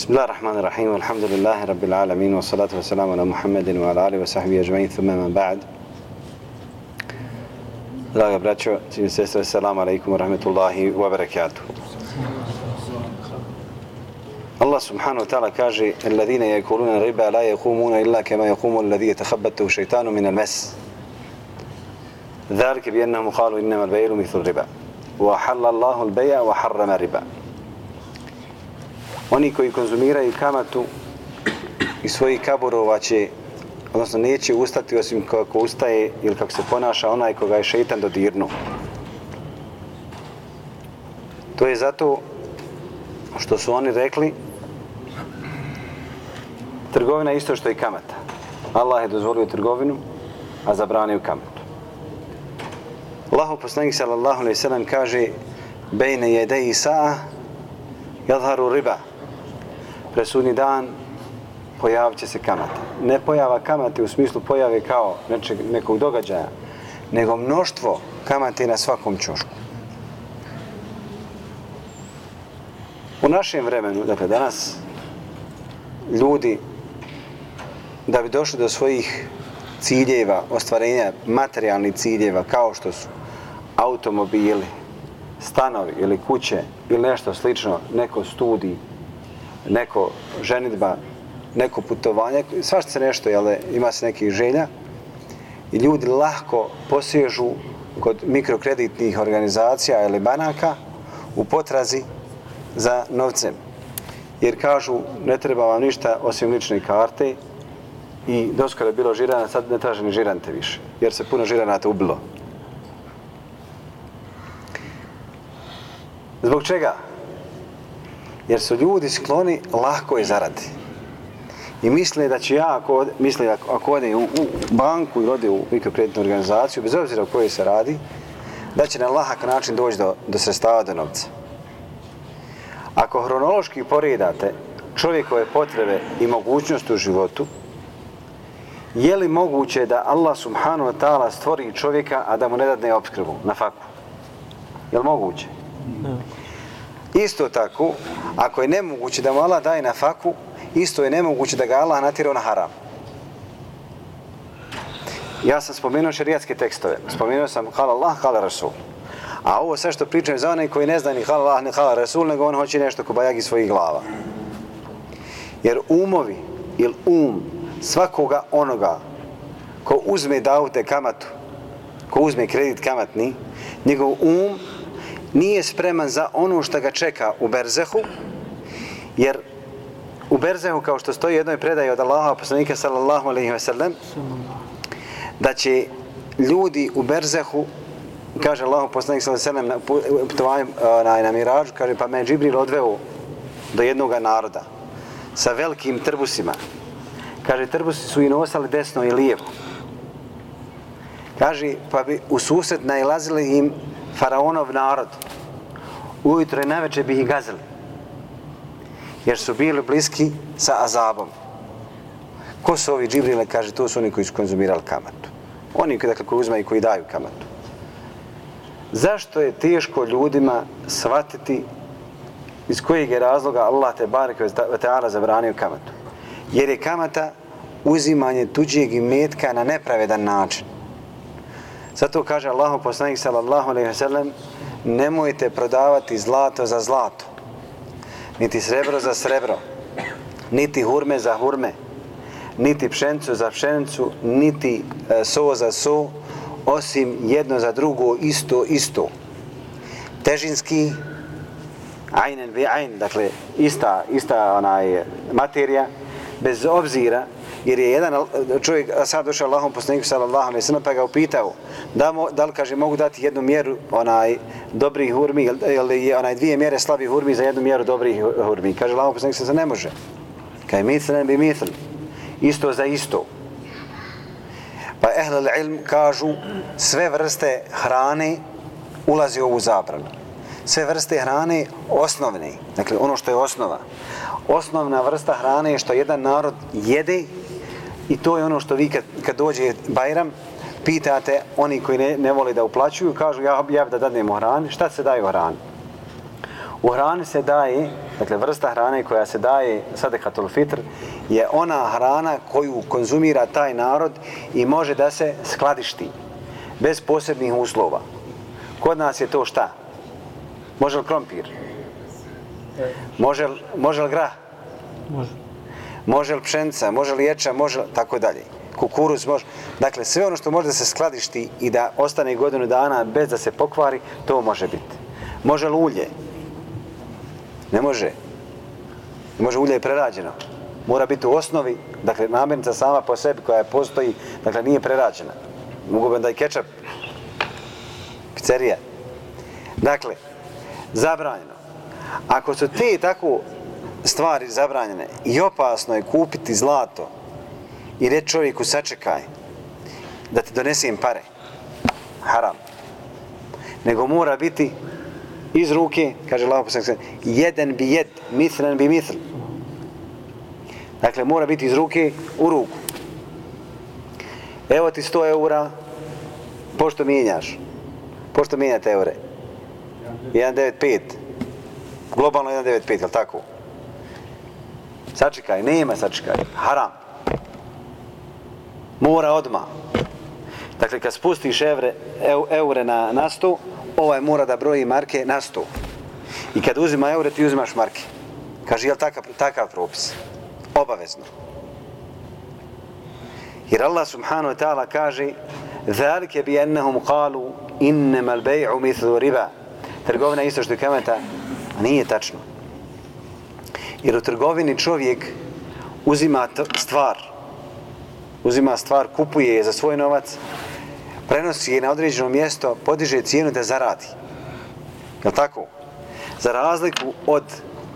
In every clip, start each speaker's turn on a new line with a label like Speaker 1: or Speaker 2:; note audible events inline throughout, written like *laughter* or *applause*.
Speaker 1: بسم الله الرحمن الرحيم والحمد لله رب العالمين والصلاة والسلام على محمد وعلى آله وصحبه أجمعين. ثم من بعد. Draga braćo, cijeni sestre, assalamu alaikum wa rahmetullahi wa barakatuh. Allah subhanahu wa الذين يأكلون الربا لا يقومون إلا كما يقوم الذي يتخبطه الشيطان من المس ذلك بأنهم قالوا إنما البيع مثل الربا وحل الله البيع وحرم الربا Oni koji konzumiraju kamatu i svojih kaburova će, odnosno neće ustati osim kako ustaje ili kako se ponaša onaj koga je šeitan dodirnu. To je zato što su oni rekli trgovina isto što i kamata. Allah je dozvolio trgovinu, a zabranio kamatu. Allahu poslanik sallallahu alejhi ve sellem kaže bejne jedei sa'a yadharu riba presudni dan pojavit će se kamata. Ne pojava kamate u smislu pojave kao nečeg, nekog događaja, nego mnoštvo kamate na svakom čošku. U našem vremenu, dakle danas, ljudi da bi došli do svojih ciljeva, ostvarenja materijalnih ciljeva, kao što su automobili, stanovi ili kuće ili nešto slično, neko studij, neko ženitba, neko putovanje, svašta se nešto, jel, ima se nekih želja i ljudi lahko posježu kod mikrokreditnih organizacija ili banaka u potrazi za novcem. Jer kažu, ne treba vam ništa osim lične karte i doskoro je bilo žirana, sad ne traže ni žirante više, jer se puno žiranata ubilo. Zbog čega? Jer su ljudi skloni lahko je zaradi. I misle da će ja, ako, misle ako, ako ode u, u banku ili ode u mikrokreditnu organizaciju, bez obzira o kojoj se radi, da će na lahak način doći do, do sredstava, do novca. Ako hronološki poredate čovjekove potrebe i mogućnosti u životu, je li moguće da Allah subhanahu wa ta'ala stvori čovjeka, a da mu ne dadne obskrbu na faku? Je li moguće? Ne. Isto tako, ako je nemoguće da mu Allah daje na faku, isto je nemoguće da ga Allah natjerao na haram. Ja sam spomenuo šerijatske tekstove. Spomenuo sam hala Allah, hala Rasul. A ovo sve što pričam za onaj koji ne zna ni hala Allah, ni hala Rasul, nego on hoće nešto ko bajagi svojih glava. Jer umovi ili um svakoga onoga ko uzme daute kamatu, ko uzme kredit kamatni, njegov um nije spreman za ono što ga čeka u Berzehu, jer u Berzehu, kao što stoji u jednoj predaji od Allaha poslanika sallallahu alaihi wa sallam, da će ljudi u Berzehu, kaže Allahu poslanik sallallahu alaihi wa sallam, na putovanju na, na Miražu, kaže, pa me Džibril odveo do jednog naroda sa velikim trbusima. Kaže, trbusi su i nosali desno i lijevo. Kaže, pa bi u susret najlazili im faraonov narod. Ujutro i najveće bi ih gazili. Jer su bili bliski sa azabom. Ko su ovi džibrile? Kaže, to su oni koji su konzumirali kamatu. Oni dakle, koji uzmaju i koji daju kamatu. Zašto je teško ljudima shvatiti iz kojeg je razloga Allah te barek ve ta'ala zabranio kamatu? Jer je kamata uzimanje tuđeg imetka na nepravedan način. Zato kaže Allahu poslanik sallallahu alejhi ve sellem nemojte prodavati zlato za zlato niti srebro za srebro niti hurme za hurme niti pšenicu za pšenicu niti e, so za so osim jedno za drugo isto isto. Težinski ajnen bi ajn dakle ista ista onaj materija bez obzira jer je jedan čovjek sad došao Allahom poslaniku sallallahu alejhi ve sellem pa ga upitao da mo, da li kaže mogu dati jednu mjeru onaj dobrih hurmi ili je onaj dvije mjere slabih hurmi za jednu mjeru dobrih hurmi? Kaže Allahom poslanik se ne može. Kaj ne bi misl isto za isto. Pa ehl ilm kažu sve vrste hrane ulazi u ovu zabranu. Sve vrste hrane osnovne dakle ono što je osnova. Osnovna vrsta hrane je što jedan narod jede I to je ono što vi kad, kad dođe Bajram, pitate oni koji ne, ne vole da uplaćuju, kažu ja, ja da dadnem u hrani, šta se daje u hrani? U hrani se daje, dakle vrsta hrane koja se daje sadekatul fitr, je ona hrana koju konzumira taj narod i može da se skladišti bez posebnih uslova. Kod nas je to šta? Može li krompir? Može li, može li grah?
Speaker 2: Može.
Speaker 1: Može li pšenica? Može li ječa? Može li, tako dalje. Kukuruz može. Dakle, sve ono što može da se skladišti i da ostane godinu dana bez da se pokvari, to može biti. Može li ulje? Ne može. Ne može ulje je prerađeno. Mora biti u osnovi, dakle, namirnica sama po sebi koja postoji, dakle, nije prerađena. Mogu bi da i kečap. Pizzerija. Dakle, zabranjeno. Ako su ti tako stvari zabranjene i opasno je kupiti zlato i reći čovjeku sačekaj da ti donesem pare, haram. Nego mora biti iz ruke, kaže Allah poslanik jedan bi jed, mislen bi misl. Dakle, mora biti iz ruke u ruku. Evo ti 100 eura, pošto mijenjaš? Pošto mijenjate eure? 195. Globalno 195, je li tako? Sačekaj, nema sačekaj. Haram. Mora odma. Dakle, kad spustiš evre, eure na, na sto, ovaj mora da broji marke na sto. I kad uzima eure, ti uzimaš marke. Kaže, je li takav, takav propis? Obavezno. Jer Allah subhanahu wa ta'ala kaže ذَلِكَ بِيَنَّهُمْ قَالُوا إِنَّمَا الْبَيْعُ مِثْلُ رِبَا Trgovina isto što je kamata, a nije tačno. Jer u trgovini čovjek uzima stvar, uzima stvar, kupuje je za svoj novac, prenosi je na određeno mjesto, podiže cijenu da zaradi. Je tako? Za razliku od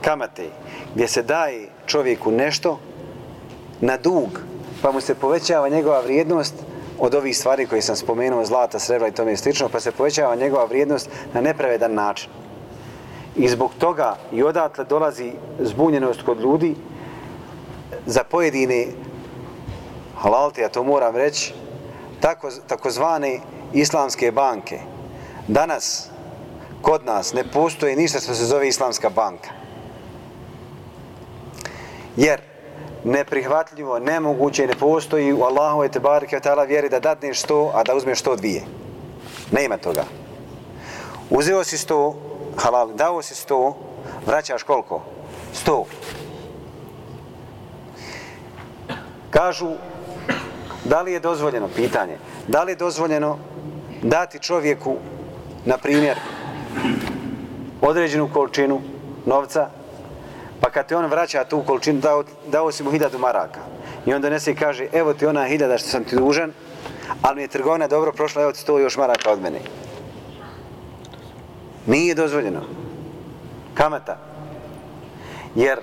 Speaker 1: kamate, gdje se daje čovjeku nešto na dug, pa mu se povećava njegova vrijednost od ovih stvari koje sam spomenuo, zlata, srebra i tome slično, pa se povećava njegova vrijednost na nepravedan način. I zbog toga i odatle dolazi zbunjenost kod ljudi za pojedine halalte, ja to moram reći, tako, takozvane islamske banke. Danas kod nas ne postoji ništa što se zove islamska banka. Jer neprihvatljivo, nemoguće, ne postoji u Allahu i Tebarike ta'ala vjeri da dadneš sto, a da uzmeš sto dvije. Nema toga. Uzeo si sto, halal, dao si 100, vraćaš koliko? 100. Kažu, da li je dozvoljeno, pitanje, da li je dozvoljeno dati čovjeku, na primjer, određenu količinu novca, pa kad te on vraća tu količinu, dao, dao si mu hiljadu maraka. I on donese i kaže, evo ti ona hiljada što sam ti dužan, ali mi je trgovina dobro prošla, evo ti sto još maraka od mene. Nije dozvoljeno. Kamata. Jer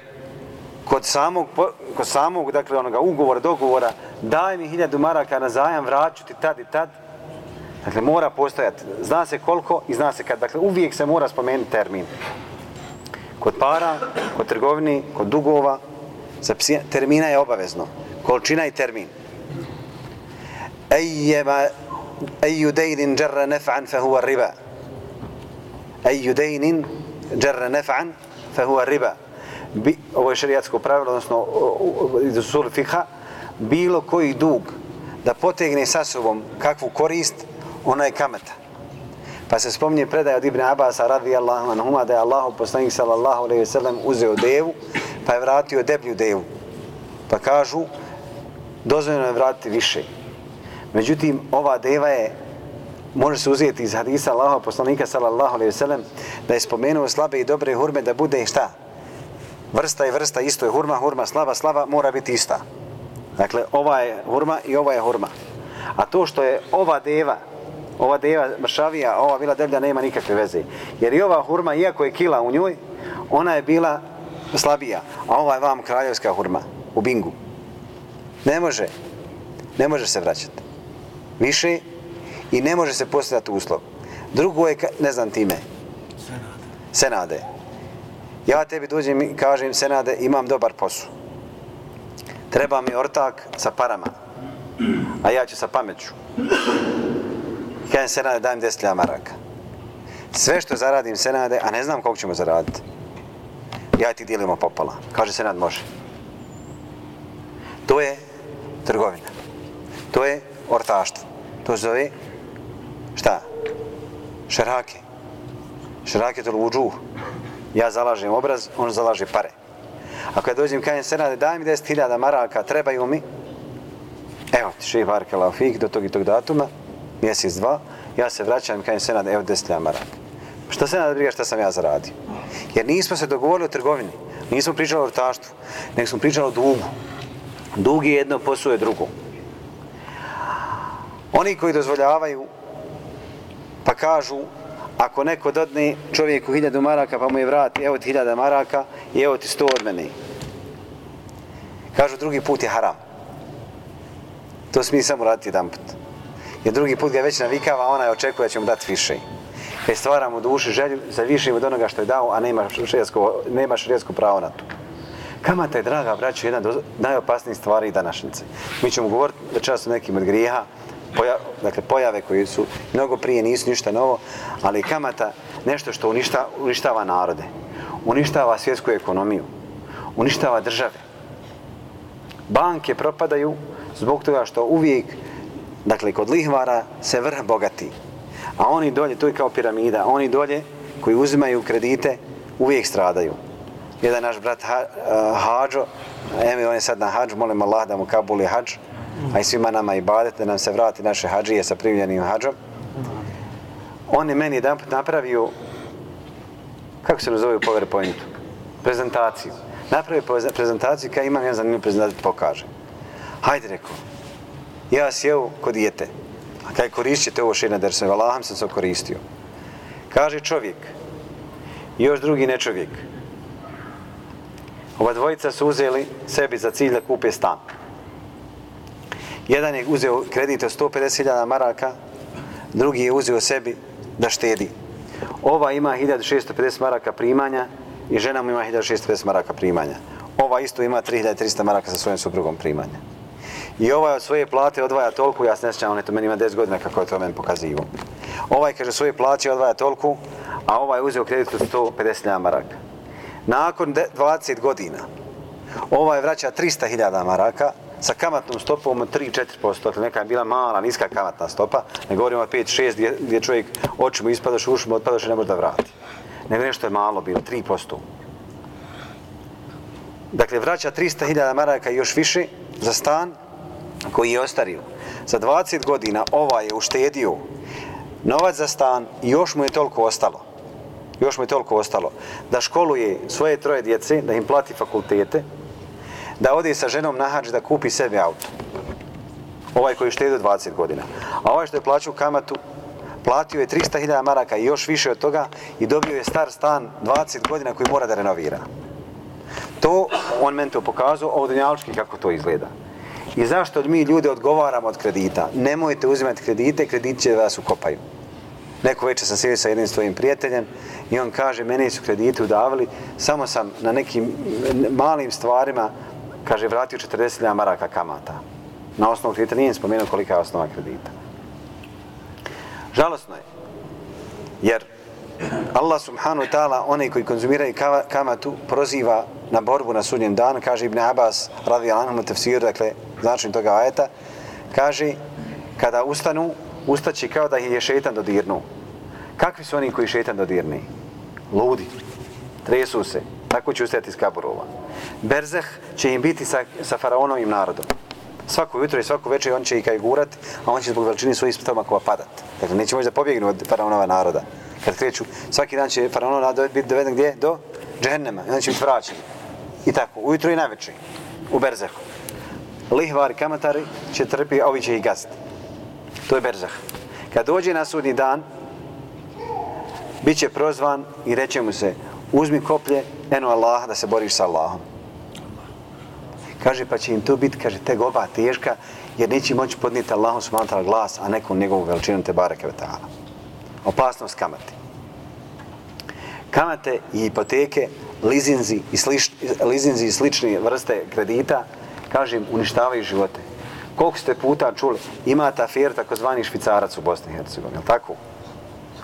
Speaker 1: kod samog, kod samog dakle, onoga ugovora, dogovora, daj mi hiljadu maraka na zajam, vraću ti tad i tad, dakle, mora postojati. Zna se koliko i zna se kad. Dakle, uvijek se mora spomenuti termin. Kod para, kod trgovini, kod dugova, za psija, termina je obavezno. Količina i termin. Ejjema, ejju dejnin džerra nefa'an fa huwa riba. Ejju dejnin džarra nefa'an fa huwa riba. Bi, ovo je šarijatsko pravilo, odnosno iz usul fiha, bilo koji dug da potegne sa sobom kakvu korist, ona je kamata. Pa se spominje predaj od Ibn Abasa radijallahu anhuma da je Allah poslanik sallallahu alaihi sallam uzeo devu pa je vratio deblju devu. Pa kažu dozvoljeno je vratiti više. Međutim, ova deva je može se uzeti iz hadisa Allaha poslanika sallallahu alejhi ve sellem da je spomenuo slabe i dobre hurme da bude šta? Vrsta i vrsta isto je hurma, hurma slaba, slaba mora biti ista. Dakle, ova je hurma i ova je hurma. A to što je ova deva ova deva mršavija, ova bila deblja, nema nikakve veze. Jer i ova hurma, iako je kila u njoj, ona je bila slabija. A ova je vam kraljevska hurma u bingu. Ne može. Ne može se vraćati. Više i ne može se postavljati uslov. Drugo je, ne znam time. Senade. Senade. Ja tebi dođem i kažem, Senade, imam dobar posao. Treba mi ortak sa parama. A ja ću sa pameću. Kajem se nade, dajem 10.000 maraka. Sve što zaradim Senade, a ne znam koliko ćemo zaraditi, ja ti dijelimo popala. Kaže Senad, može. To je trgovina. To je ortaštvo. To zove, šta? Šerake. Šerake to luđu. Ja zalažem obraz, on zalaže pare. Ako ja dođem kajem Senade, daj mi 10.000 maraka, trebaju mi, evo ti šeji barke laufik do tog i tog datuma, mjesec, dva, ja se vraćam i kajem Senade, evo 10.000 maraka. Šta se nada briga šta sam ja zaradio? Jer nismo se dogovorili o trgovini, nismo pričali o vrtaštvu, nego smo pričali o dugu. Dug je jedno, posuje drugo. Oni koji dozvoljavaju, pa kažu, ako neko dodne čovjeku hiljadu maraka, pa mu je vrati, evo ti hiljada maraka i evo ti sto od mene. Kažu, drugi put je haram. To smije samo raditi jedan put. Jer drugi put ga već navikava, ona je očekuje da će mu dati više e, kaj stvaramo u duši želju za više od onoga što je dao, a nema šrijetsko, nema šrijetsko pravo na to. Kamata je, draga braćo, jedna od najopasnijih stvari današnjice. Mi ćemo govoriti večeras o nekim od grijeha, poja, dakle pojave koje su mnogo prije nisu ništa novo, ali kamata nešto što uništa, uništava narode, uništava svjetsku ekonomiju, uništava države. Banke propadaju zbog toga što uvijek, dakle, kod lihvara se vrh bogati. A oni dolje, to je kao piramida, oni dolje koji uzimaju kredite uvijek stradaju. Jedan naš brat ha, eh, uh, Hađo, emi on je sad na Hadž, molim Allah da mu kabuli Hadž, a i svima nama i badet da nam se vrati naše Hađije sa primljenim Hađom. On je meni jedan put napravio, kako se nazove u PowerPointu? Prezentaciju. Napravio prezentaciju kada imam jedan zanimljiv prezentaciju, pokaže. Hajde, rekao, ja sjeo kod dijete, A kaj koristite ovo šeina derse, Allahom sam se koristio. Kaže čovjek, još drugi ne čovjek. Ova dvojica su uzeli sebi za cilj da kupe stan. Jedan je uzeo kredit od 150.000 maraka, drugi je uzeo sebi da štedi. Ova ima 1650 maraka primanja i žena mu ima 1650 maraka primanja. Ova isto ima 3300 maraka sa svojim suprugom primanja. I ovaj od svoje plate odvaja toliko, ja se ne sjećam, on je to meni ima 10 godina kako je to meni pokazivo. Ovaj kaže svoje plaće odvaja toliko, a ovaj je uzeo kredit od 150.000 maraka. Nakon 20 godina, ovaj vraća 300.000 maraka sa kamatnom stopom od 3-4%, dakle neka je bila mala, niska kamatna stopa, ne govorimo o 5-6 gdje, gdje čovjek očima ispadaš, ušima otpadaš i ne može da vrati. Nego nešto je malo bilo, 3%. Dakle, vraća 300.000 maraka i još više za stan, koji je ostario. Za 20 godina ova je uštedio novac za stan i još mu je toliko ostalo. Još mu je toliko ostalo. Da školuje svoje troje djece, da im plati fakultete, da ode sa ženom na hađ da kupi sebi auto. Ovaj koji je 20 godina. A ovaj što je plaćao kamatu, platio je 300.000 maraka i još više od toga i dobio je star stan 20 godina koji mora da renovira. To, on meni to pokazao, ovo dunjalički kako to izgleda. I zašto mi ljude odgovaramo od kredita? Nemojte uzimati kredite, kredit će vas ukopaju. Neko večer sam sjedio sa jednim svojim prijateljem i on kaže, mene su kredite udavili, samo sam na nekim malim stvarima, kaže, vratio 40.000 maraka kamata. Na osnovu kredita nije spomenuo kolika je osnova kredita. Žalosno je, jer Allah subhanahu wa ta'ala, one koji konzumiraju kamatu, proziva na borbu na sudnjem danu, kaže Ibn Abbas, radi Alanhum u tefsiru, dakle, značenje toga ajeta, kaže, kada ustanu, ustaći kao da je šetan dodirnu. Kakvi su oni koji šetan dodirni? Ludi. Tresu se. Tako će ustajati iz kaburova. Berzeh će im biti sa, sa faraonovim narodom. Svako jutro i svako večer on će i kaj gurat, a on će zbog veličini svojih stomakova padat. Dakle, neće moći da pobjegnu od faraonova naroda. Kad kreću, svaki dan će faraonov narod biti doveden gdje? Do džehennema. I onda će biti vraćen. I tako, ujutro i najveći. U Berzehu lihvari, kamatari će trpi, a ovi će ih gaziti. To je berzah. Kad dođe na sudni dan, bit će prozvan i reće mu se, uzmi koplje, eno Allah, da se boriš sa Allahom. Kaže, pa će im to biti, kaže, te goba teška, jer neće moći podnijeti Allahom smantar glas, a nekom njegovu veličinu te barake vetala. Opasnost kamati. Kamate i hipoteke, lizinzi i, slič, lizinzi i slične vrste kredita, kažem, uništavaju živote. Koliko ste puta čuli, ima ta afer takozvani švicarac u Bosni i Hercegovini, je tako?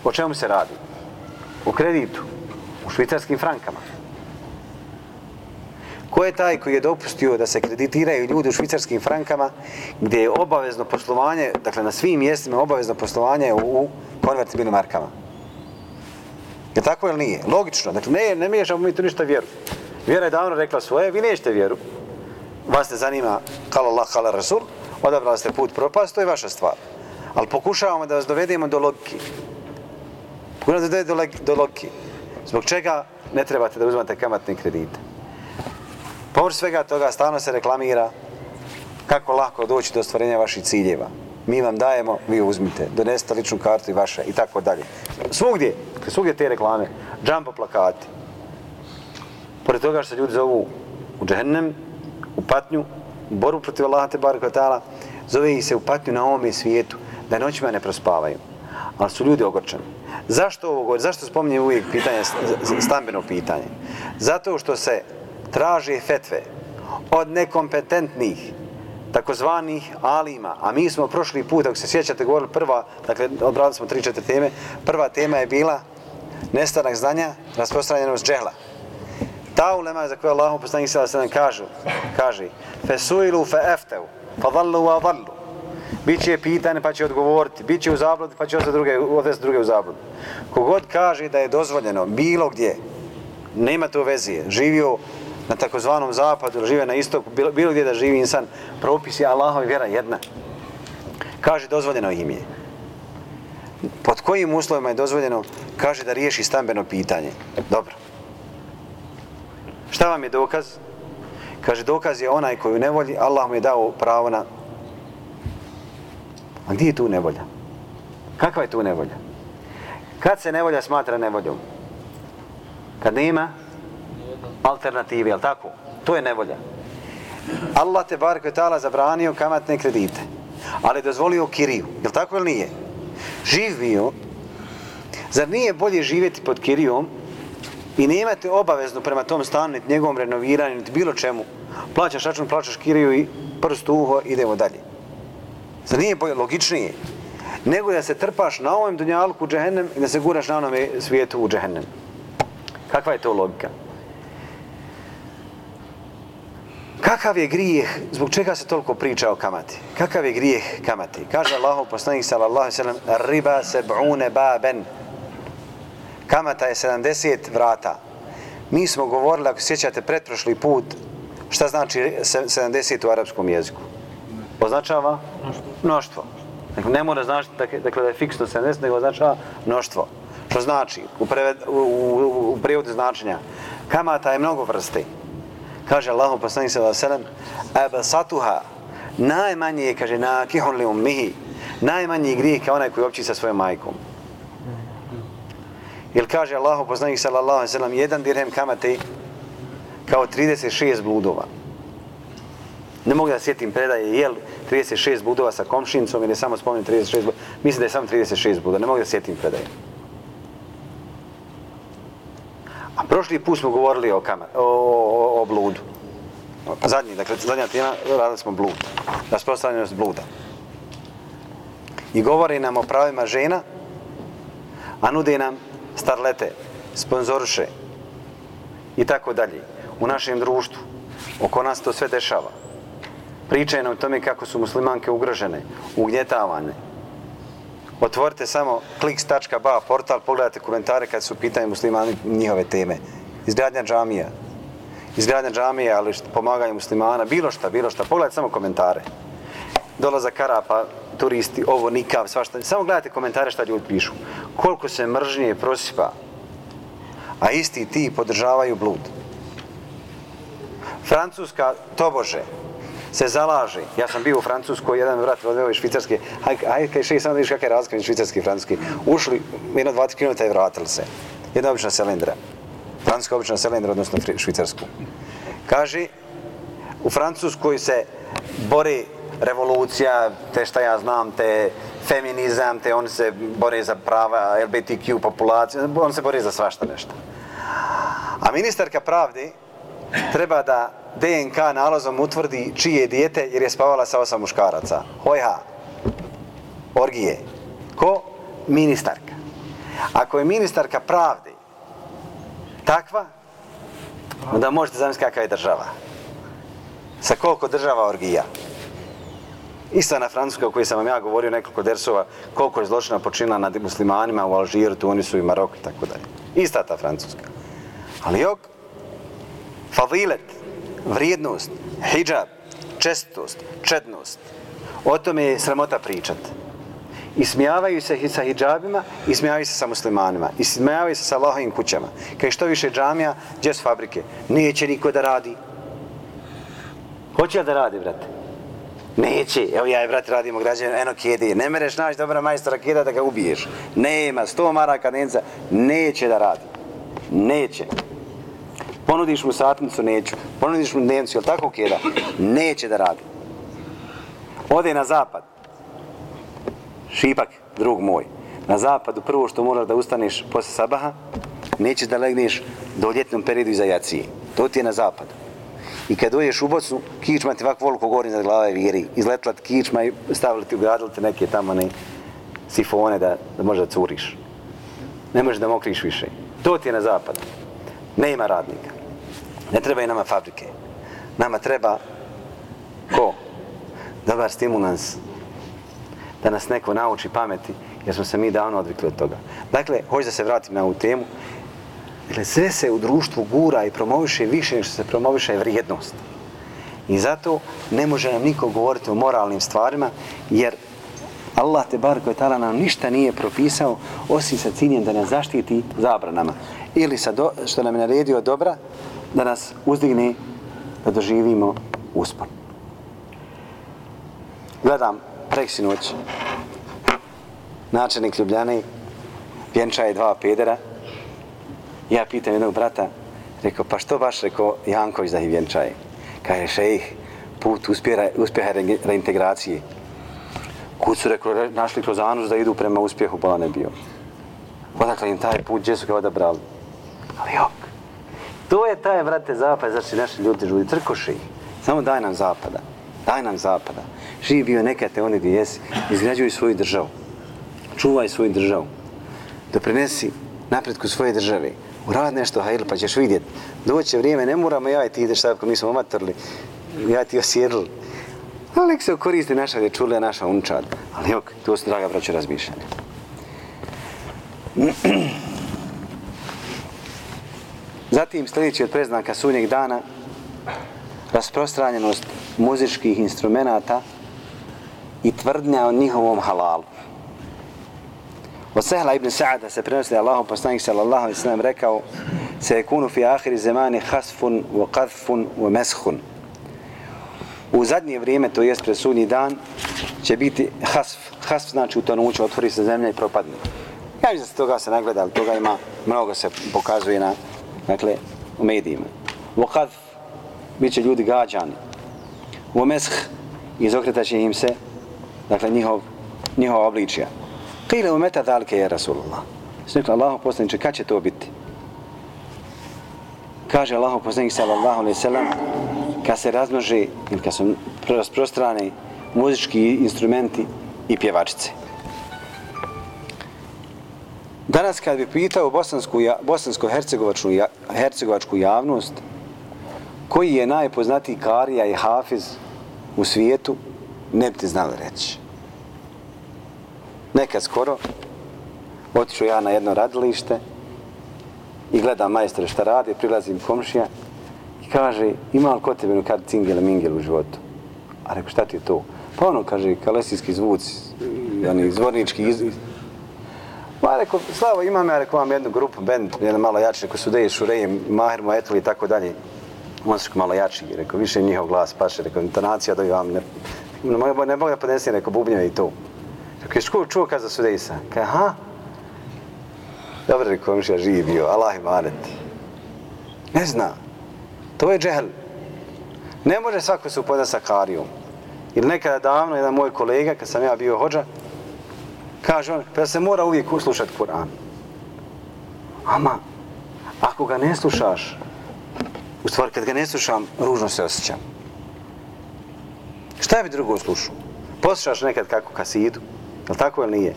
Speaker 1: O čemu se radi? u kreditu, u švicarskim frankama. Ko je taj koji je dopustio da se kreditiraju ljudi u švicarskim frankama gdje je obavezno poslovanje, dakle na svim mjestima obavezno poslovanje u konvertibilnim markama? Je tako ili nije? Logično. Dakle, ne, ne miješamo mi tu ništa vjeru. Vjera je davno rekla svoje, vi nećete vjeru. Vas ne zanima kala Allah, kala Rasul, odabrali ste put propast, to je vaša stvar. Ali pokušavamo da vas dovedemo do logike. Pokušavamo da dovedemo do logike. Zbog čega ne trebate da uzmate kamatne kredite? Povr svega toga stalno se reklamira kako lako doći do ostvarenja vaših ciljeva. Mi vam dajemo, vi uzmite, donesite ličnu kartu i vaše i tako dalje. Svugdje, svugdje te reklame, džampo plakati. Pored toga što se ljudi zovu u džehennem, u patnju, u borbu protiv Allaha te baraka ta'ala, zove ih se u patnju na ovome svijetu, da noćima ne prospavaju. Ali su ljudi ogorčeni. Zašto ovo? Zašto spominje uvijek pitanje, stambeno pitanje? Zato što se traže fetve od nekompetentnih takozvanih alima, a mi smo prošli put, ako se sjećate, govorili prva, dakle, odbravili smo tri, četiri teme, prva tema je bila nestanak znanja, rasprostranjenost džehla. Ta ulema za koju Allah poslanik sada sada kažu, kaže, fe suilu fe eftev, fa dhallu wa dhallu. Biće pitanje pa će odgovoriti, biće u zabludi pa će odvesti druge, odvesti druge u zabludi. Kogod kaže da je dozvoljeno bilo gdje, nema to vezije, živio na takozvanom zapadu, žive na istoku, bilo, bilo gdje da živi insan, propisi Allahov vjera jedna. Kaže, dozvoljeno im je. Pod kojim uslovima je dozvoljeno, kaže da riješi stambeno pitanje. Dobro. Šta vam je dokaz? Kaže, dokaz je onaj koju ne volji, Allah mu je dao pravo na... A gdje je tu nevolja? Kakva je tu nevolja? Kad se nevolja smatra nevoljom? Kad nema alternative, jel tako? To je nevolja. Allah te bar koje tala zabranio kamatne kredite, ali dozvolio kiriju, jel tako ili nije? Živio, zar nije bolje živjeti pod kirijom i ne imate obavezno prema tom stanu, niti njegovom renoviranju, niti bilo čemu, plaćaš račun, plaćaš kiriju i prst uho, idemo dalje. Zar nije bolje, logičnije, nego da se trpaš na ovom dunjalku u džehennem i da se guraš na onome svijetu u džehennem. Kakva je to logika? Kakav je grijeh, zbog čega se toliko priča o kamati? Kakav je grijeh kamati? Kaže Allahu poslanik sallallahu alejhi ve sellem riba sab'une baben. Kamata je 70 vrata. Mi smo govorili, ako sjećate pretprošli put, šta znači 70 u arapskom jeziku? Označava? Mnoštvo. Dakle, ne mora znači dakle, dakle, da je fiksno 70, nego označava mnoštvo. Što znači, u, preved, u, u, u prijevodu značenja, kamata je mnogo vrste. Kaže Allahu poslanik sallallahu alejhi ve sellem: "Abasatuha" najmanje je kaže na kihun li ummihi najmanji grijeh kao onaj koji opći sa svojom majkom. Jer kaže Allahu poslanik sallallahu alejhi ve sellem jedan dirhem kamate kao 36 bludova. Ne mogu da sjetim predaje jel 36 budova sa komšinicom ili samo spomenem 36 budova. Mislim da je samo 36 budova, Ne mogu da sjetim predaje. A prošli put smo govorili o, kamer, o, o, o bludu. Zadnji, dakle, zadnja tema, radili smo blud. Rasprostavljenost bluda. I govori nam o pravima žena, a nude nam starlete, sponzoruše i tako dalje. U našem društvu, oko nas to sve dešava. Pričaju nam o tome kako su muslimanke ugrožene, ugnjetavane, Otvorite samo kliks.ba portal, pogledajte komentare kad su pitanje muslimani njihove teme. Izgradnja džamija. Izgradnja džamija, ali pomaganje muslimana, bilo šta, bilo šta. Pogledajte samo komentare. Dolaza karapa, turisti, ovo, nikav, svašta. Samo gledajte komentare šta ljudi pišu. Koliko se mržnje prosipa, a isti ti podržavaju blud. Francuska, tobože, se zalaže. Ja sam bio u Francuskoj, jedan vrat odveo iz Švicarske. Hajde, hajde, kaj še, samo da vidiš kakve razlike švicarski Švicarske i Francuski. Ušli, jedno 20 km i vratili se. Jedna obična selendra. Francuska obična selendra, odnosno Švicarsku. Kaže, u Francuskoj se bori revolucija, te šta ja znam, te feminizam, te oni se bore za prava LBTQ populacije, oni se bore za svašta nešto. A ministarka pravde treba da DNK nalazom utvrdi čije dijete jer je spavala sa osam muškaraca. Hojha. Orgije. Ko? Ministarka. Ako je ministarka pravde takva, onda možete zamisliti kakva je država. Sa koliko država orgija. Isto na Francuskoj o kojoj sam vam ja govorio nekoliko dersova, koliko je zločina počinila nad muslimanima u Alžiru, Tunisu i Maroku i tako dalje. Ista ta Francuska. Ali jok, fadilet, vrijednost, hijab, čestost, čednost, o tome je sramota pričat. I smijavaju se sa hijabima, i smijavaju se sa muslimanima, i smijavaju se sa Allahovim kućama. Kaj što više džamija, gdje su fabrike? Neće niko da radi. Hoće da radi, brate? Neće. Evo ja i brat radimo građane, eno kjede. Ne mereš naći dobra majstora kjeda da ga ubiješ. Nema, sto maraka nenca. neće da radi. Neće. Ponudiš mu satnicu, neću. Ponudiš mu dnevnicu, jel tako kjeda? Neće da radi. Ode na zapad. Šipak, drug moj. Na zapadu prvo što moraš da ustaneš posle sabaha, nećeš da legneš do ljetnom periodu iza jacije. To ti je na zapadu. I kad dođeš u Bosnu, kičma ti ovako voliko gori na glave vjeri. Izletla ti kičma i stavili ti, ugradili ti neke tamo ne sifone da, da možda curiš. Ne možeš da mokriš više. To ti je na zapadu. Ne ima radnika. Ne trebaju nama fabrike. Nama treba ko? Dobar stimulans. Da nas neko nauči pameti, jer smo se mi davno odvikli od toga. Dakle, hoću da se vratim na ovu temu. Dakle, sve se u društvu gura i promoviše više nego što se promoviše vrijednost. I zato ne može nam niko govoriti o moralnim stvarima, jer Allah te bar koje tala nam ništa nije propisao osim sa ciljem da nas zaštiti zabranama. Ili sa do, što nam je naredio dobra, da nas uzdigne da doživimo uspon. Gledam preksi noć. Načelnik Ljubljane vjenčaje dva pedera Ja pitam jednog brata, rekao, pa što baš rekao Janković da ih vjenčaje? Kaže, šejih, put uspjeha, uspjeha reintegracije. Kud su rekao, našli kroz anus da idu prema uspjehu, pa ne bio. Odakle im taj put, gdje su ga odabrali? Ali jok. To je taj, brate, zapad, znači naši ljudi žudi, trkoši. Samo daj nam zapada. Daj nam zapada. Živi bio nekad te oni gdje jesi. Izgrađuj svoju državu. Čuvaj svoju državu. Doprinesi napretku svoje države urad nešto, hajde, pa ćeš vidjet. Doće vrijeme, ne moramo ja i ti ideš tako, mi smo omatrli, ja ti osjedli. Ali se koristi naša dječulja, naša unčad. Ali jok, to su, draga braća, razmišljanja. *clears throat* Zatim, sljedeći od preznaka sunnjeg dana, rasprostranjenost muzičkih instrumenta i tvrdnja o njihovom halalu. Od Sehla ibn Sa'ada se prenosi da Allahom poslanik sallallahu alaihi sallam rekao se je kunu fi ahiri zemani hasfun wa qadfun wa meshun. U zadnje vrijeme, to jest presudnji dan, će biti hasf. Hasf znači utonuće, otvori se zemlja i propadne. Ja mislim da se toga se nagleda, ali toga ima, mnogo se pokazuje na, dakle, u medijima. Wa bit će ljudi gađani. U mesh, izokretaće im se, dakle, njihov, njihova obličija. Kile u meta dalke je Rasulullah. Snekla Allah poslaniče, kad će to biti? Kaže Allah poslanik sallallahu alaihi sallam, kad se razmnoži ili kad su rasprostrane muzički instrumenti i pjevačice. Danas kad bi pitao bosansku, bosansko-hercegovačku hercegovačku javnost koji je najpoznatiji karija i hafiz u svijetu, ne bi ti znali reći nekad skoro otišu ja na jedno radilište i gledam majstor šta radi, prilazim komšija i kaže, ima li kod tebe no kad cingele mingele u životu? A reko, šta ti je to? Pa ono, kaže, kalesijski zvuci, oni zvornički iz... Ma reko, Slavo, imam ja, rekao, imam jednu grupu, band, jedan malo jači, rekao, su Deje, Šureje, Maher, Moetul i tako dalje. On su malo jači, reko, više njihov glas paše, reko, intonacija da vam ne... Ne mogu, ne mogu da podnesim, reko, bubnjeve i to. Kaj ško čuo kad za Sudejsa? Kaj, ha? Dobro rekao, komšija živi bio, Allah ima manet. Ne zna. To je džehl. Ne može svako se upoznat sa karijom. Ili nekada davno, jedan moj kolega, kad sam ja bio hođa, kaže on, pa se mora uvijek uslušati Kur'an. Ama, ako ga ne slušaš, u stvari, kad ga ne slušam, ružno se osjećam. Šta bi drugo slušao? Poslušaš nekad kako kasidu, Je li tako ili nije?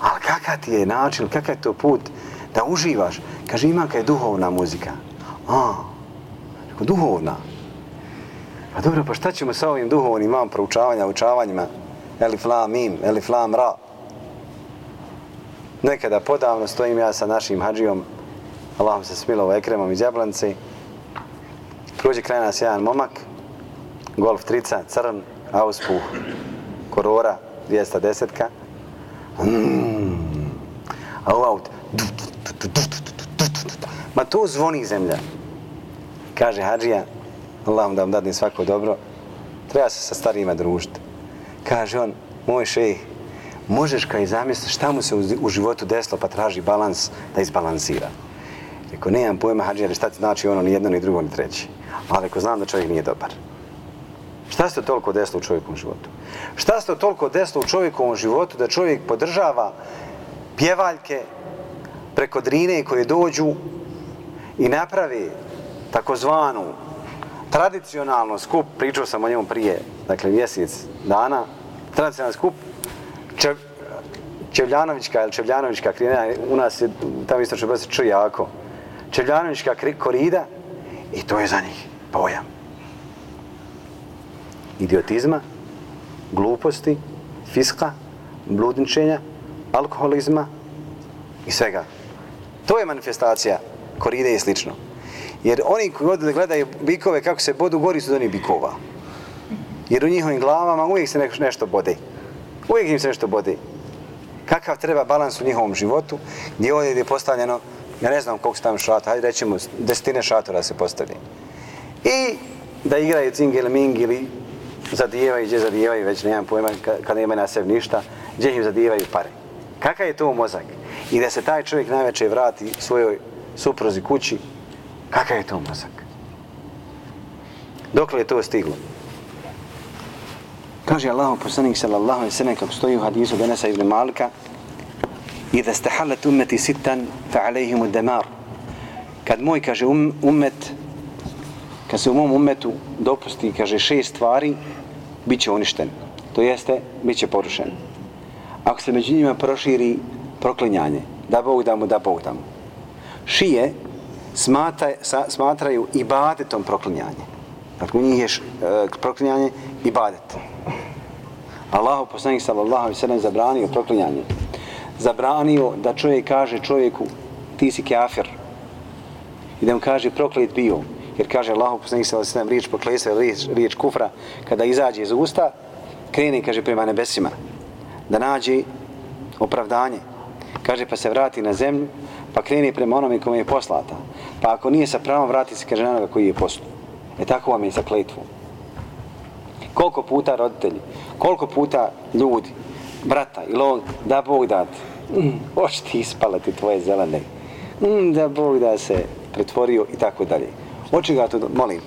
Speaker 1: Ali kakav ti je način, kakav je to put da uživaš. Kaže, ima kaj duhovna muzika. A, duhovna. Pa dobro, pa šta ćemo sa ovim duhovnim imam proučavanja, učavanjima? Elif lam mim, elif lam ra. Nekada podavno stojim ja sa našim hađijom, Allahom se smilovo ekremom iz Jablance. Prođe kraj nas jedan momak, Golf trica, crn, auspuh, korora, 210-ka. Mm. A u aut, ma to zvoni zemlja. Kaže Hadžija, Allahom da vam dadim svako dobro, treba se sa starijima družiti. Kaže on, moj šej, možeš kaj zamisliti šta mu se u životu desilo pa traži balans da izbalansira. Rekao, nemam pojma Hadžija, šta ti znači ono ni jedno, ni drugo, ni treći. Ali ako znam da čovjek nije dobar. Šta se to toliko desilo u čovjekovom životu? Šta se to toliko desilo u čovjekovom životu da čovjek podržava pjevaljke preko drine koje dođu i napravi takozvanu tradicionalno skup, pričao sam o njemu prije, dakle mjesec dana, tradicionalni skup, Čev, Čevljanovićka ili Čevljanovićka krina, u nas je tamo isto što se čuje jako, Čevljanovićka korida i to je za njih pojam. Idiotizma, gluposti, fiska, bludničenja, alkoholizma i svega. To je manifestacija koride i slično. Jer oni koji god gledaju bikove kako se bodu, gori su do njih bikova. Jer u njihovim glavama uvijek se nešto bode. Uvijek im se nešto bode. Kakav treba balans u njihovom životu, gdje ovdje je postavljeno, ja ne znam koliko se tam šatora, hajde rećemo desetine šatora se postavi. I da igraju cingel ming ili zadijevaju, gdje zadijevaju, već nemam pojma, kad nema na sebi ništa, gdje im zadijevaju pare. Kakav je to mozak? I da se taj čovjek najveće vrati svojoj supruzi kući, kakav je to mozak? Dokle je to stiglo? Kaže Allahu poslanik sallallahu alejhi ve sellem kako stoji u hadisu Benesa ibn Malika Iza stahalat ummati sitan fa alayhim ad-damar." Kad moj, kaže, um, ummet kad se u mom ummetu dopusti, kaže, šest stvari bit će uništen. To jeste, bit će porušen. Ako se među njima proširi proklinjanje, da Bog da mu, da Bog da mu. Šije smata, sa, smatraju ibadetom proklinjanje. Dakle, u njih je š, e, proklinjanje ibadet. Allahu poslanik sallallahu alejhi ve sellem zabranio proklinjanje. Zabranio da čovjek kaže čovjeku ti si kafir. I da mu kaže proklet bio. Jer kaže Allahu poslanik sallallahu alejhi ve sellem riječ prokletstva, riječ, riječ kufra kada izađe iz usta, krene kaže prema nebesima da nađe opravdanje. Kaže pa se vrati na zemlju, pa krene prema onome kome je poslata. Pa ako nije sa pravom, vrati se kaže onoga koji je poslu. E tako vam je za kletvu. Koliko puta roditelji, koliko puta ljudi, brata ili on, da Bog dati. mm, oš ti ispalati tvoje zelene, mm, da Bog da se pretvorio i tako dalje. Oči ga to, molim,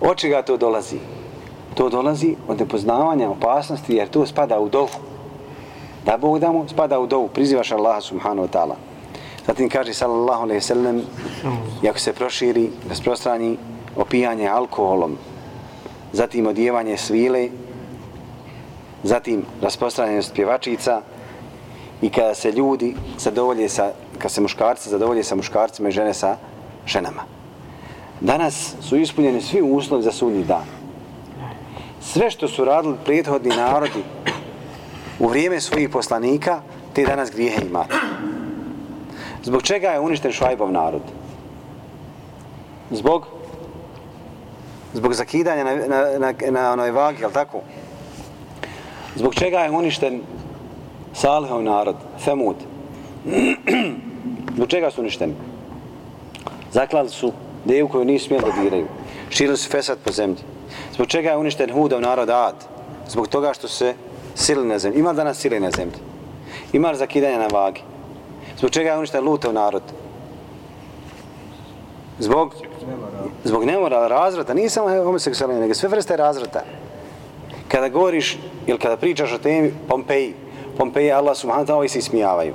Speaker 1: oči ga to dolazi. To dolazi od nepoznavanja opasnosti jer to spada u dovu. Da Bog da mu spada u dovu, prizivaš Allaha subhanahu wa ta'ala. Zatim kaže sallallahu alaihi sallam, ako se proširi, rasprostrani opijanje alkoholom, zatim odjevanje svile, zatim rasprostranjenost pjevačica i kada se ljudi zadovolje sa, kada se muškarci zadovolje sa muškarcima i žene sa ženama. Danas su ispunjeni svi uslovi za sudnji dan. Sve što su radili prethodni narodi u vrijeme svojih poslanika, te danas grijehe imate. Zbog čega je uništen švajbov narod? Zbog zbog zakidanja na, na, na, na onoj vagi, jel tako? Zbog čega je uništen Salihov narod, Femud? *clears throat* zbog čega su uništeni? Zaklali su devu koju nisu smjeli da diraju. Širili su fesad po zemlji. Zbog čega je uništen Hudov narod Ad? Zbog toga što se sili na zemlji. Ima li danas sili na zemlji? Ima li zakidanja na vagi? Zbog čega je uništen Lutov narod? Zbog zbog nemora razvrata. nije samo homoseksualni, nego sve vrste razvrata. Kada govoriš ili kada pričaš o temi Pompeji, Pompeji Allah subhanahu ta'ala se ismijavaju.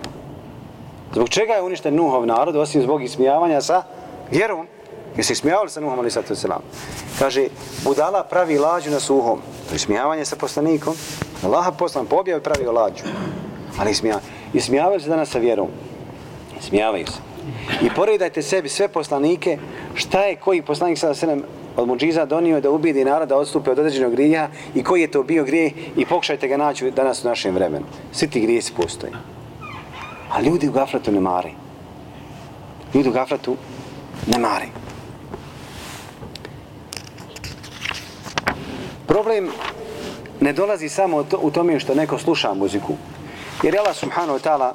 Speaker 1: Zbog čega je uništen Nuhov narod, osim zbog ismijavanja sa vjerom? Jer se ismijavali sa Nuhom, ali sallatu selam. Kaže, budala pravi lađu na suhom. To je ismijavanje sa poslanikom. Allah poslan po objavi pravi lađu. Ali smijavaju. I se danas sa vjerom. Smijavaju se. I poredajte sebi sve poslanike, šta je koji poslanik sada se nam od muđiza donio da ubijedi narod da odstupe od određenog grija i koji je to bio grije i pokušajte ga naći danas u našem vremenu. Svi ti grijesi postoje. A ljudi u gaflatu ne mare. Ljudi u gaflatu ne mare. Problem ne dolazi samo u tome što neko sluša muziku. Jer Allah subhanahu wa ta'ala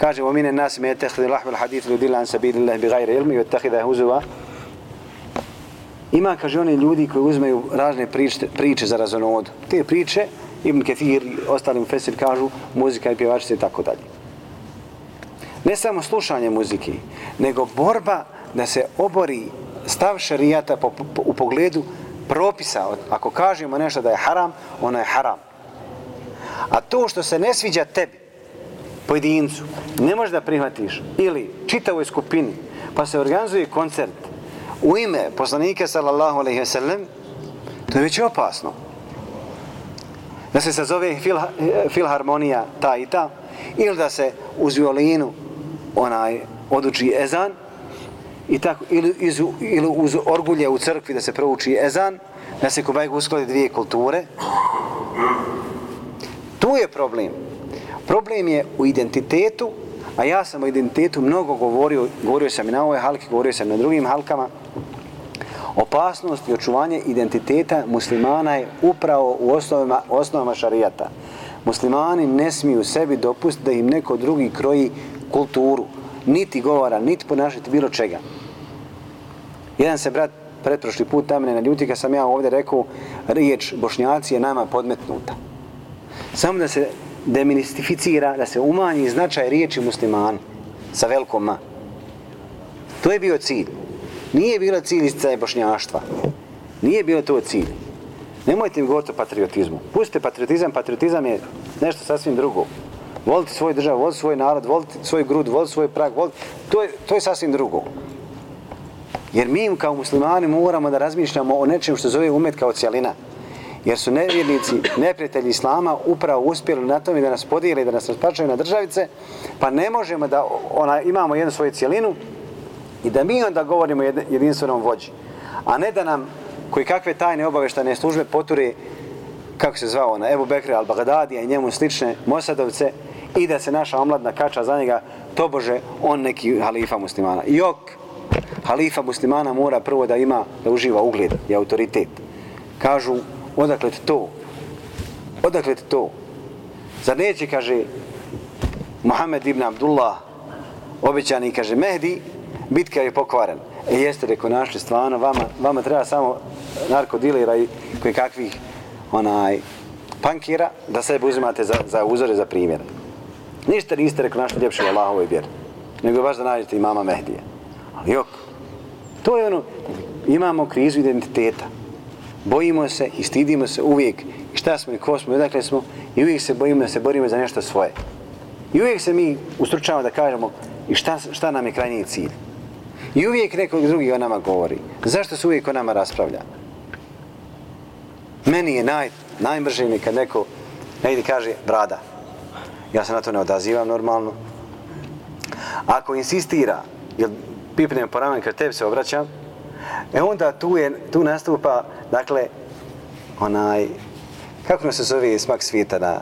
Speaker 1: kaže wa minan nas man yattakhidhu lahwa hadith yudilla an sabilillah bighayri ilmi wa huzwa Ima, kaže, oni ljudi koji uzmeju razne priče, priče za razonod. Te priče, Ibn Kefir i ostalim fesir kažu, muzika i pjevačice i tako dalje. Ne samo slušanje muzike, nego borba da se obori stav šarijata po, po, u pogledu propisa. Ako kažemo nešto da je haram, ono je haram. A to što se ne sviđa tebi, pojedincu, ne možeš da prihvatiš ili čitavoj skupini, pa se organizuje koncert u ime poslanike sallallahu alaihi wa sallam, to je već opasno. Da se sazove fil, filharmonija ta i ta, ili da se uz violinu onaj oduči ezan, i tako, ili, iz, ili uz orgulje u crkvi da se prouči ezan, da se kobajeg uskladi dvije kulture. Tu je problem. Problem je u identitetu, a ja sam o identitetu mnogo govorio, govorio sam i na ovoj halki, govorio sam i na drugim halkama. Opasnost i očuvanje identiteta muslimana je upravo u osnovama, osnovama šarijata. Muslimani ne smiju sebi dopustiti da im neko drugi kroji kulturu, niti govora, niti ponašati bilo čega. Jedan se brat pretprošli put tamo na ljuti kad sam ja ovdje rekao riječ bošnjaci je nama podmetnuta. Samo da se deministificira, da se umanji značaj riječi musliman sa velikom ma. To je bio cilj. Nije bilo cilj isticanje bošnjaštva. Nije bilo to cilj. Nemojte mi govoriti o patriotizmu. Pustite patriotizam, patriotizam je nešto sasvim drugo. Volite svoju državu, volite svoj narod, volite svoj grud, volite svoj prag, volite... To je, to je sasvim drugo. Jer mi kao muslimani moramo da razmišljamo o nečem što zove umet kao cijelina. Jer su nevjernici, neprijatelji Islama upravo uspjeli na tome da nas podijeli, da nas raspačaju na državice, pa ne možemo da ona, imamo jednu svoju cijelinu i da mi onda govorimo jedinstvenom vođi. A ne da nam koji kakve tajne obaveštane službe poture kako se zvao ona, Ebu Bekri al-Baghdadija i njemu slične Mosadovce i da se naša omladna kača za njega, to bože, on neki halifa muslimana. Jok, halifa muslimana mora prvo da ima, da uživa ugled i autoritet. Kažu, odakle ti to? Odakle ti to? Zar neće, kaže, Muhammed ibn Abdullah, obećani, kaže, Mehdi, bitka je pokvaren. E jeste, reko, našli stvarno, vama, vama treba samo narkodilera i koji kakvih onaj pankira da sebe uzimate za, za uzore, za primjer. Ništa niste rekao našli ljepše u Allahovoj vjeri, nego baš da nađete imama Mehdije. Ali jok, to je ono, imamo krizu identiteta. Bojimo se i stidimo se uvijek i šta smo i ko smo i odakle smo i uvijek se bojimo da se borimo za nešto svoje. I uvijek se mi ustručavamo da kažemo i šta, šta nam je krajnji cilj. I uvijek nekog drugi o nama govori. Zašto se uvijek o nama raspravlja? Meni je naj, najmrže mi kad neko negdje kaže brada. Ja se na to ne odazivam normalno. Ako insistira, jer pipnem po ramen kad tebi se obraćam, e onda tu, je, tu nastupa, dakle, onaj, kako nam se zove smak svijeta na...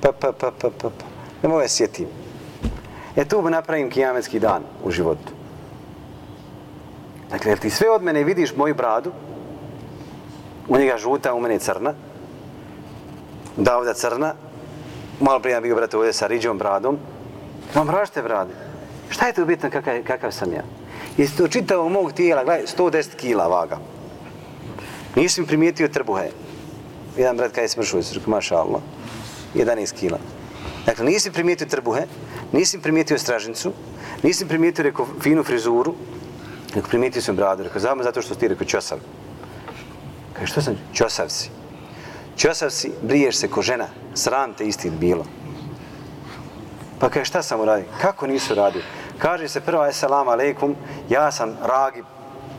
Speaker 1: Pa, pa, pa, pa, pa, pa. Ne mogu sjetim. E tu napravim kijametski dan u životu. Dakle, jel ti sve od mene vidiš moju bradu, u njega žuta, u mene crna, da ovdje crna, malo prije bio brate ovdje sa riđom bradom, vam rašte brade. Šta je to bitno kakav, kakav sam ja? Jesi to čitavog mog tijela, gledaj, 110 kila vaga. Nisam primijetio trbuhe. Jedan brat kada je smršao, se rekao, maša Allah, 11 kila. Dakle, nisam primijetio trbuhe, nisam primijetio stražnicu, nisam primijetio, rekao, finu frizuru, nego primijetio sam bradu. Rekao, znam zato što ti rekao, čosav. Kaže, što sam? Čosav si. Čosav si, briješ se ko žena. Sram te istin bilo. Pa kaže, šta sam uradio? Kako nisu radio? Kaže se prva, eselam aleikum, ja sam ragib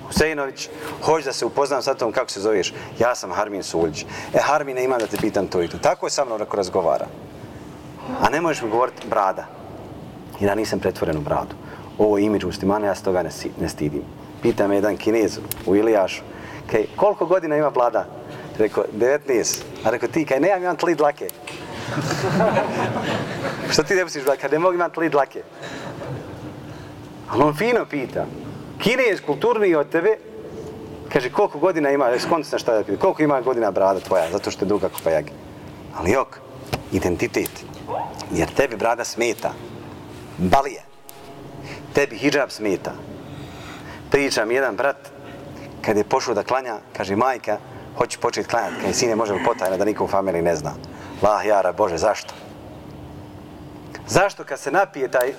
Speaker 1: Huseinović, hoć da se upoznam sa tom kako se zoveš. Ja sam Harmin Suljić. E, Harmine, imam da te pitam to i to. Tako je sa mnom ako razgovara. A ne možeš mi govoriti brada. I da nisam pretvoren u bradu. Ovo je imidž muslimana, ja se toga ne, ne stidim. Pita me jedan kinez u Ilijašu. Kaj, koliko godina ima vlada? Rekao, 19. A rekao, ti, kaj, ne, ja imam tli dlake. *laughs* Što ti ne pustiš dlake? Ne mogu imam tli dlake. Ali on fino pita. Kinez kulturniji od tebe, kaže, koliko godina ima, skonto sam šta da pita, koliko ima godina brada tvoja, zato što je duga kao pajagi. Ali jok, identitet. Jer tebi brada smeta. Balije. Tebi hijab smeta. Pričam jedan brat, kad je pošao da klanja, kaže, majka, hoće početi klanjati, kaže sine može li potajno da niko u familiji ne zna. Lah, jara, Bože, zašto? Zašto kad se napije taj...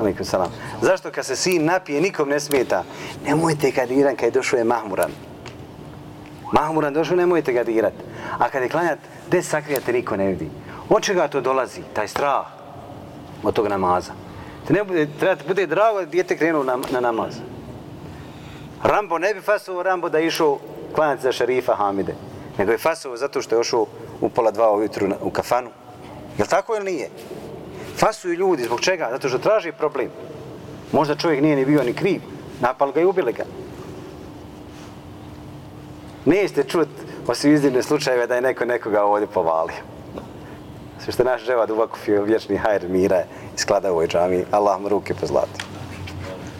Speaker 1: Alikum salam. Zašto kad se sin napije, nikom ne smeta? Nemojte ga dirat kad je došao je Mahmuran. Mahmuran došao, nemojte ga dirat. A kad je klanjat, gde sakrijate, niko ne vidi. Od čega to dolazi, taj strah od tog namaza? Te ne bude, treba bude drago da djete krenu na, na namaz. Rambo ne bi fasovo Rambo da išao klanjati za šerifa Hamide. Nego je fasovo zato što je ošao u pola dva ujutru u kafanu. Je tako ili nije? Fasuju ljudi, zbog čega? Zato što traži problem. Možda čovjek nije ni bio ni kriv. Napali ga i ubili ga. Nijeste čut osim iznimne slučajeve da je neko nekoga ovdje povalio. Sve što naš ževa dubako fio vječni hajr mira i sklada u ovoj džami. Allah mu ruke pozlati.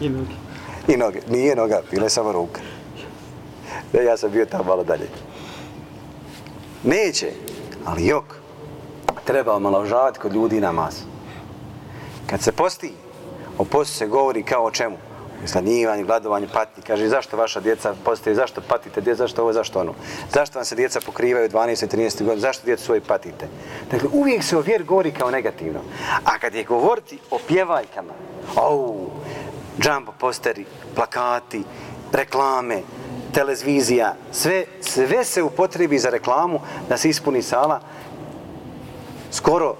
Speaker 2: I noge.
Speaker 1: I noge. Nije noga, bila je samo ruka. Ne, ja sam bio tamo malo dalje. Neće, ali jok. Treba omaložavati kod ljudi namaz. Kad se posti, o postu se govori kao o čemu? Sladnjivanje, gladovanje, patnje. Kaže, zašto vaša djeca postaju, zašto patite djeca, zašto ovo, zašto ono? Zašto vam se djeca pokrivaju 12. i 13. godina, zašto djeca svoje patite? Dakle, uvijek se o vjer govori kao negativno. A kad je govoriti o pjevajkama, au, džambo posteri, plakati, reklame, televizija, sve, sve se upotrebi za reklamu da se ispuni sala. Skoro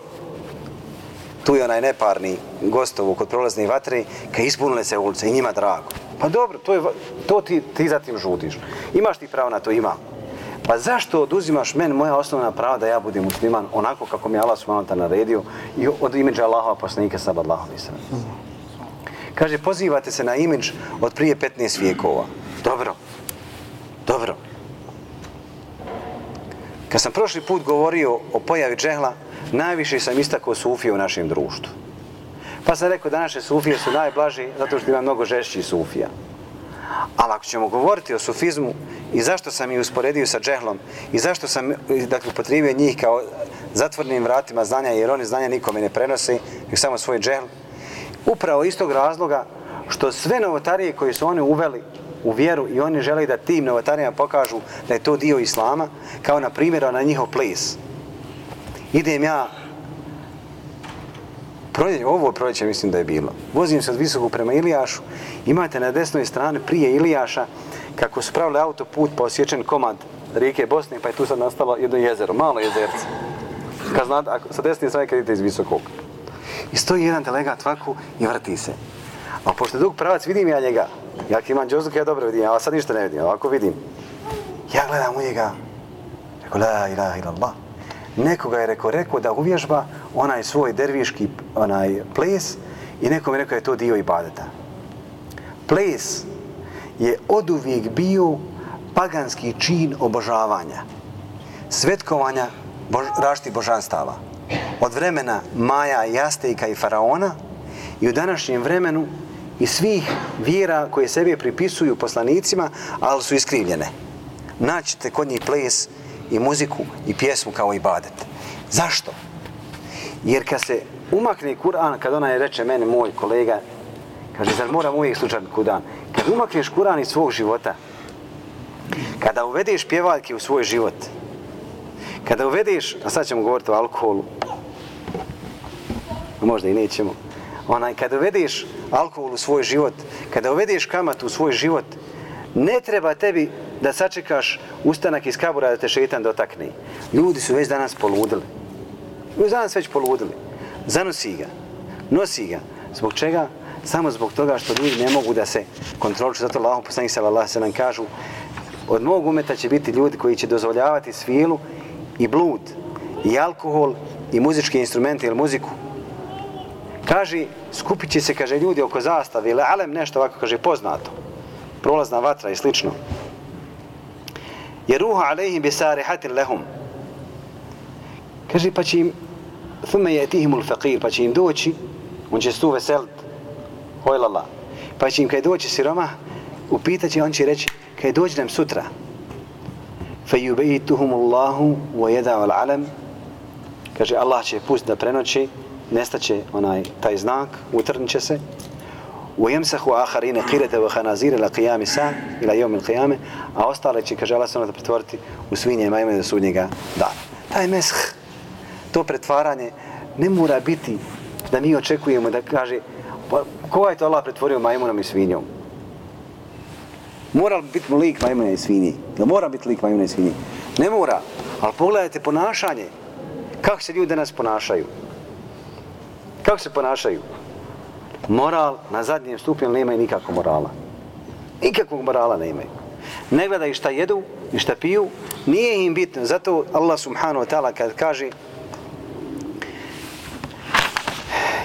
Speaker 1: tu je onaj neparni gostovu kod prolazne vatre, kad ispunile se ulice i njima drago. Pa dobro, to, je, to ti, ti zatim žudiš. Imaš ti pravo na to? Ima. Pa zašto oduzimaš meni moja osnovna prava da ja budem musliman onako kako mi Allah subhanahu naredio i od imidža Allahova poslanika sallallahu alejhi ve Kaže, pozivate se na imidž od prije 15 vijekova. Dobro. Dobro. Kad sam prošli put govorio o pojavi džehla, najviše sam istakao sufije u našem društvu. Pa sam rekao da naše sufije su najblaži zato što ima mnogo žešći sufija. Ali ako ćemo govoriti o sufizmu i zašto sam ih usporedio sa džehlom i zašto sam dakle, potrebio njih kao zatvornim vratima znanja jer oni znanja nikome ne prenose, nek samo svoj džehl, upravo istog razloga što sve novotarije koje su oni uveli u vjeru i oni žele da tim novotarijama pokažu da je to dio islama, kao na primjer na njihov ples. Idem ja, proljeće, ovo proljeće mislim da je bilo, vozim se od visokog prema Ilijašu, imate na desnoj strani prije Ilijaša, kako su pravili autoput pa osjećen komad rijeke Bosne, pa je tu sad nastalo jedno jezero, malo jezerce. Kad znate, ako, sa desne strane kad idete iz visokog. I stoji jedan delegat vaku i vrti se. A pošto je dug pravac, vidim ja njega. Ja kad imam džozuk, ja dobro vidim, a sad ništa ne vidim, ovako vidim. Ja gledam u njega. Rekao, la ilaha ilallah. Nekoga je rekao, rekao da uvježba onaj svoj derviški onaj ples i nekom je rekao je to dio ibadeta. Ples je od uvijek bio paganski čin obožavanja, svetkovanja bož, rašti božanstava. Od vremena Maja, Jastejka i Faraona i u današnjem vremenu i svih vjera koje sebe pripisuju poslanicima, ali su iskrivljene. Naćete kod njih ples i muziku i pjesmu kao i badet. Zašto? Jer kad se umakne Kur'an, kad ona je reče meni, moj kolega, kaže, zar moram uvijek slučati Kur'an? Kad umakneš Kur'an iz svog života, kada uvedeš pjevaljke u svoj život, kada uvedeš, a sad ćemo govoriti o alkoholu, možda i nećemo, onaj, kada uvedeš alkohol u svoj život, kada uvedeš kamat u svoj život, ne treba tebi da sačekaš ustanak iz kabura da te šeitan dotakne. Ljudi su već danas poludili. Ljudi danas već poludili. Zanosi ga. Nosi ga. Zbog čega? samo zbog toga što ljudi ne mogu da se kontrolišu. Zato Allahom poslanih sallallahu se nam kažu od mog umeta će biti ljudi koji će dozvoljavati svilu i blud i alkohol i muzički instrumenti ili muziku. Kaže, skupit će se, kaže, ljudi oko zastave ili alem nešto ovako, kaže, poznato. Prolazna vatra i slično. Jeruha alejhim bi sarihatin lehum. Kaže, pa će im, thume je tihimul faqir, pa će im doći, on će se tu veselit, hojlala. Pa će im kaj doći siroma, upitaće, on će reći, kaj dođe nam sutra. Fe yubituhum Allahu wa yada'u al-alam. Kaže Allah će pustiti da prenoći, nestaće onaj taj znak, utrniće se. Wa آخرين akharina وخنازير إلى قيام الساعة qiyam يوم ila yawm al-qiyamah, a ostale će kaže Allah da pretvoriti u svinje i majmune do sudnjega dana. Taj mesh, to pretvaranje ne mora biti da mi očekujemo da kaže pa, ko je to Allah pretvorio majmunom i svinjom? Mora li biti lik majmuna i svinji? Ne mora biti lik majmuna i svinji? Ne mora. Ali pogledajte ponašanje. Kako se ljudi danas ponašaju? Kako se ponašaju? Moral na zadnjem stupnju nema i nikakvog morala. Nikakvog morala ne. Ne gledaju šta jedu i šta piju, nije im bitno. Zato Allah subhanahu wa ta'ala kad kaže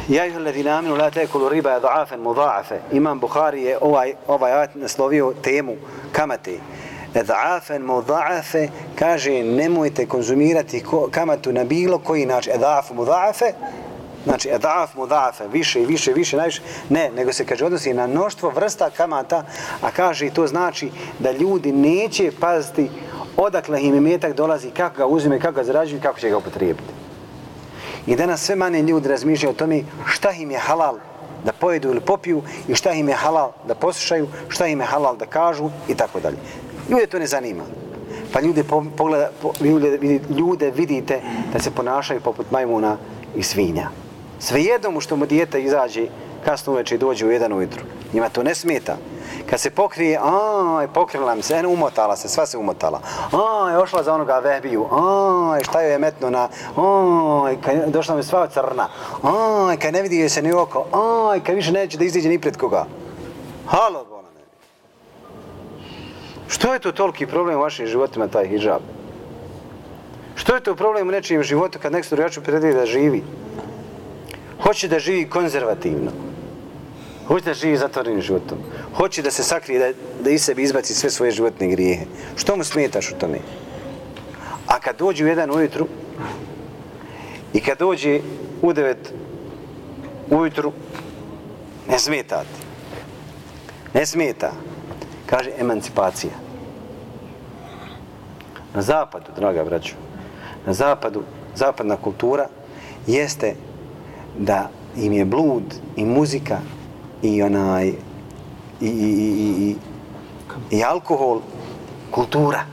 Speaker 1: Ja ih alladhina aminu la ta'kulu riba dha'afan mudha'afa. Imam Buhari je ovaj ovaj ajet naslovio temu kamate. Dha'afan mudhaafe, kaže nemojte konzumirati kamatu na bilo koji način. Dha'af mudhaafe, Znači, edaf mu dafe, više i više, više, najviše. Ne, nego se kaže, odnosi na mnoštvo vrsta kamata, a kaže, to znači da ljudi neće paziti odakle im imetak dolazi, kako ga uzime, kako ga zarađuju, kako će ga upotrijebiti. I danas sve manje ljudi razmišljaju o tome šta im je halal da pojedu ili popiju i šta im je halal da poslušaju, šta im je halal da kažu i tako dalje. Ljude to ne zanima. Pa ljude, pogleda, po, ljude, ljude vidite da se ponašaju poput majmuna i svinja. Svejedno mu što mu dijete izađe kasno uveče i dođe u jedan ujutru. Njima to ne smeta. Kad se pokrije, aj, pokrila mi se, en, umotala se, sva se umotala. Aj, ošla za onoga vebiju, aj, šta joj je metno na, aj, kad došla mi sva crna, aj, kad ne vidi joj se ni oko, aj, kad više neće da iziđe ni pred koga. Halo, bona ne. Što je to toliki problem u vašim životima, taj hijab? Što je to problem u nečijem životu kad nek se drugaču predvije da živi? Hoće da živi konzervativno. Hoće da živi zatvorenim životom. Hoće da se sakrije, da, da iz sebi izbaci sve svoje životne grijehe. Što mu smetaš u tome? A kad dođe u jedan ujutru i kad dođe u devet ujutru, ne smeta ti. Ne smeta. Kaže emancipacija. Na zapadu, draga braću, na zapadu, zapadna kultura jeste da im je blud i muzika i onaj i, i, i, i, i alkohol kultura.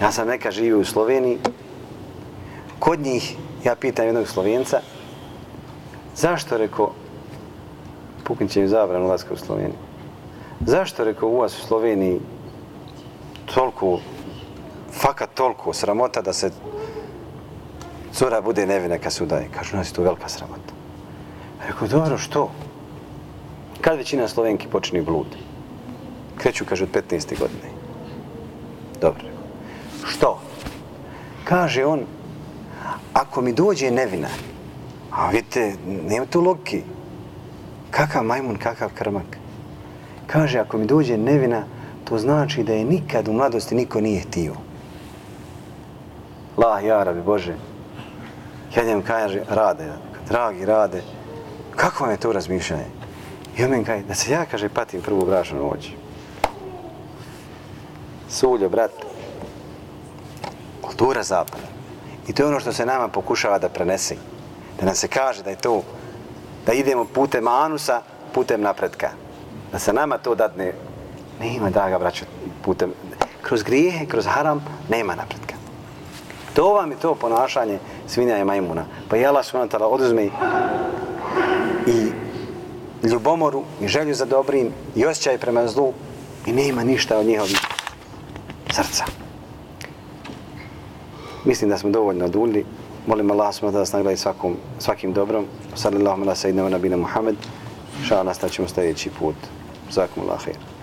Speaker 1: Ja sam neka živio u Sloveniji. Kod njih, ja pitam jednog Slovenca, zašto reko, Pukin će im zabran ulazka u Sloveniju, zašto reko u vas u Sloveniji toliko, fakat toliko sramota da se cura bude nevina kad se udaje. Kažu, nas je to velika sramota. Rekao, dobro, što? Kad većina Slovenki počini blud? Kreću, kaže, od 15. godine. Dobro. Što? Kaže on, ako mi dođe nevina, a vidite, nema tu logike. Kakav majmun, kakav krmak. Kaže, ako mi dođe nevina, to znači da je nikad u mladosti niko nije htio. La, ja, rabi Bože, Ja njem kaže, rade, dragi, rade. Kako vam je to razmišljanje? I on mi kaže, da se ja, kaže, patim prvu brašnu noć. Suljo, brat, kultura zapada. I to je ono što se nama pokušava da prenese. Da nam se kaže da je to, da idemo putem anusa, putem napretka. Da se nama to dadne, nema da ga braću putem, kroz grijehe, kroz haram, nema napretka. To vam je to ponašanje svinja je majmuna. Pa je Allah subhanahu ta'ala oduzme i ljubomoru i želju za dobrim i osjećaj prema zlu i nema ništa od njihovih srca. Mislim da smo dovoljno odulji. Molim Allah subhanahu da nas nagradi svakom, svakim dobrom. Sallallahu ala sayyidina wa nabina Muhammed. Šal nastavit ćemo sljedeći put. Zakum Allah khair.